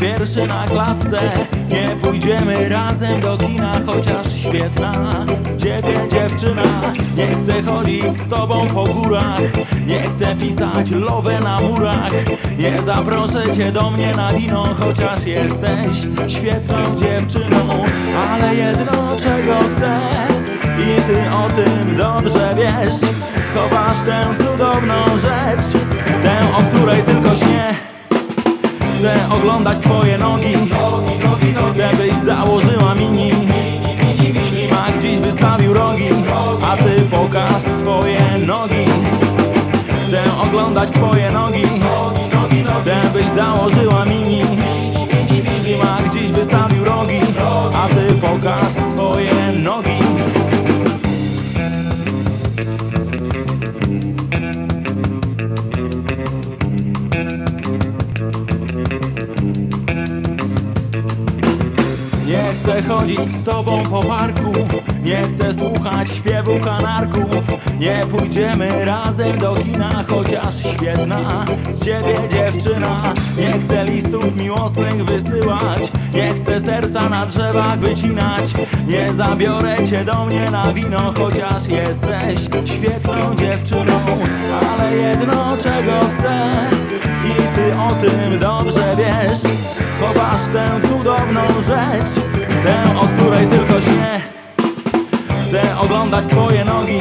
pierwszy na klatce. Nie pójdziemy razem do kina, chociaż świetna Z ciebie dziewczyna. Nie chcę chodzić z tobą po górach. Nie chcę pisać love na murach. Nie zaproszę cię do mnie na wino, chociaż jesteś świetną dziewczyną. Ale jedno czego chcę i ty o tym dobrze wiesz. Chowasz tę cudowną rzecz Tę, o której tylko śnię Chcę oglądać twoje nogi Chcę byś założyła mini Ślimak gdzieś wystawił rogi A ty pokaż swoje nogi. Chcę oglądać twoje nogi Chcę byś założyła mini Ślimak gdzieś wystawił rogi A ty pokaż swoje nogi chcę chodzić z tobą po parku. Nie chcę słuchać śpiewu kanarków. Nie pójdziemy razem do kina Chociaż świetna z ciebie dziewczyna. Nie chcę listów miłosnych wysyłać. Nie chcę serca na drzewach wycinać. Nie zabiorę cię do mnie na wino Chociaż jesteś świetną dziewczyną. Ale jedno czego chcę Tę, o której tylko śnię Chcę oglądać twoje nogi.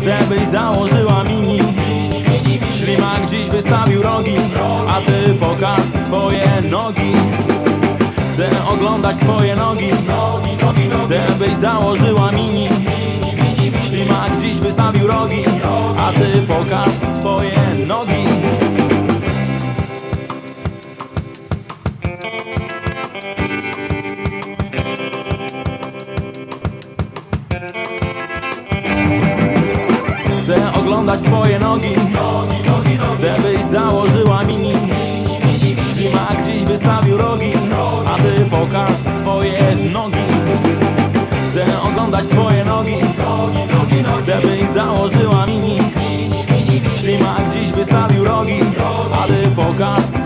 Chcę byś założyła mini. Ślimak dziś wystawił rogi A ty pokaż swoje nogi. Chcę oglądać twoje nogi. Chcę byś założyła mini. Ślimak dziś wystawił rogi A ty pokaż oglądać twoje nogi. Chcę byś założyła mini. Ślimak gdzieś wystawił rogi A ty pokaż swoje nogi. Chcę oglądać twoje nogi. Chcę byś założyła mini. Ślimak gdzieś wystawił rogi A ty pokaż